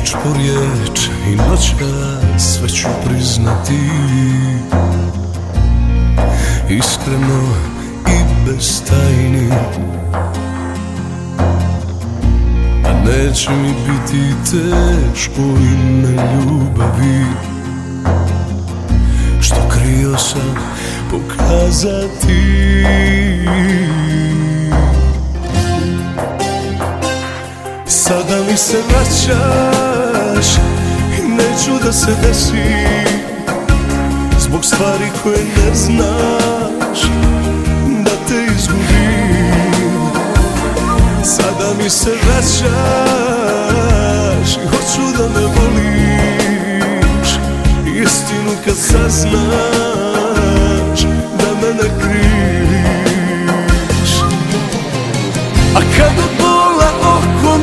Riječ po riječ i noća sve ću priznati. Iskreno i bez tajni. A neće mi biti teško i na ljubavi. Što krio sam pokazati. Sada mi se vraćaš i neću da se desi. Zbog stvari koje ne znaš da te izgubim. Sada mi se vraćaš i hoću da me voliš. Istinu kad saznaš da me ne kriviš. A kad od bola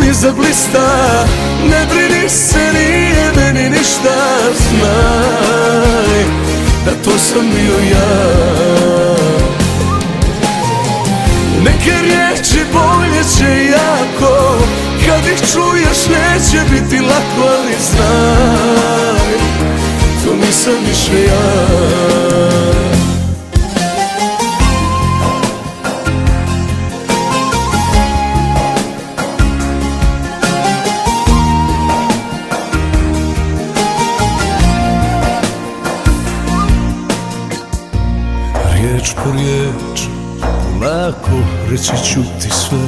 mi zablista Ne brini se nije meni ništa Znaj da to sam bio ja. Neke riječi bolje će jako Kad ih čuješ neće biti lako Ali znaj to nisam više ja Riječ po riječ, lako reći ću ti sve.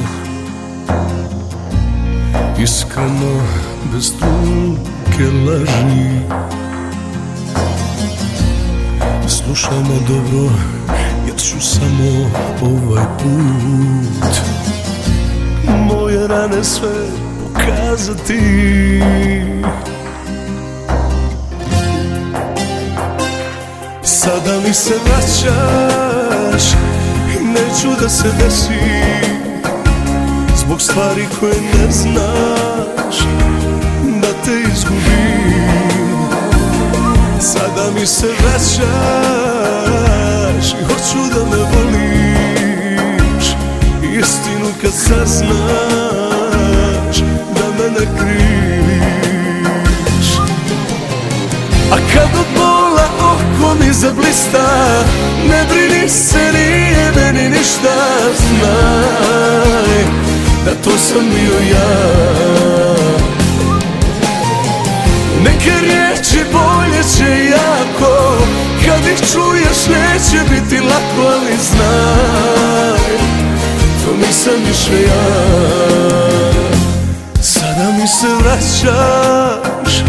Iskreno, bez trunke laži. Slušaj me dobro, jer ću samo ovaj put. Moje rane sve pokazati Sada mi se vraćaš i neću da se desi. Zbog stvari koje ne znaš da te izgubim. Sada mi se vraćaš i hoću da me voliš. Istinu kad saznaš da me ne kriviš zablista Ne brini se nije meni ništa Znaj da to sam bio ja. Neke riječi bolje će jako Kad ih čuješ neće biti lako Ali znaj to nisam više ja. Sada mi se vraćaš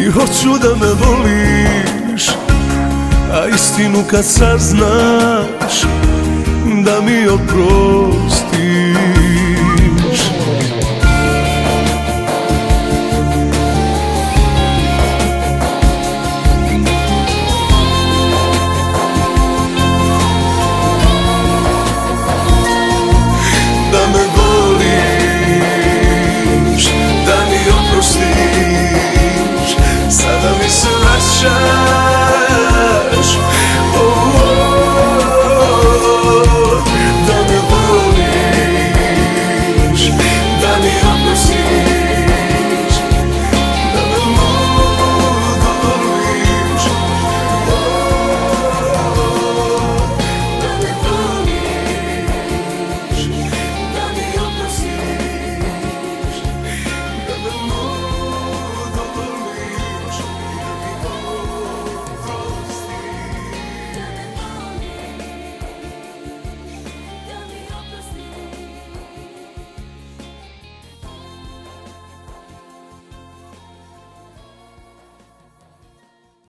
i hoću da me voliš a istinu kad saznaš Da mi oprostiš. Da me voliš Da mi oprostiš. Sada mi se vraćaš.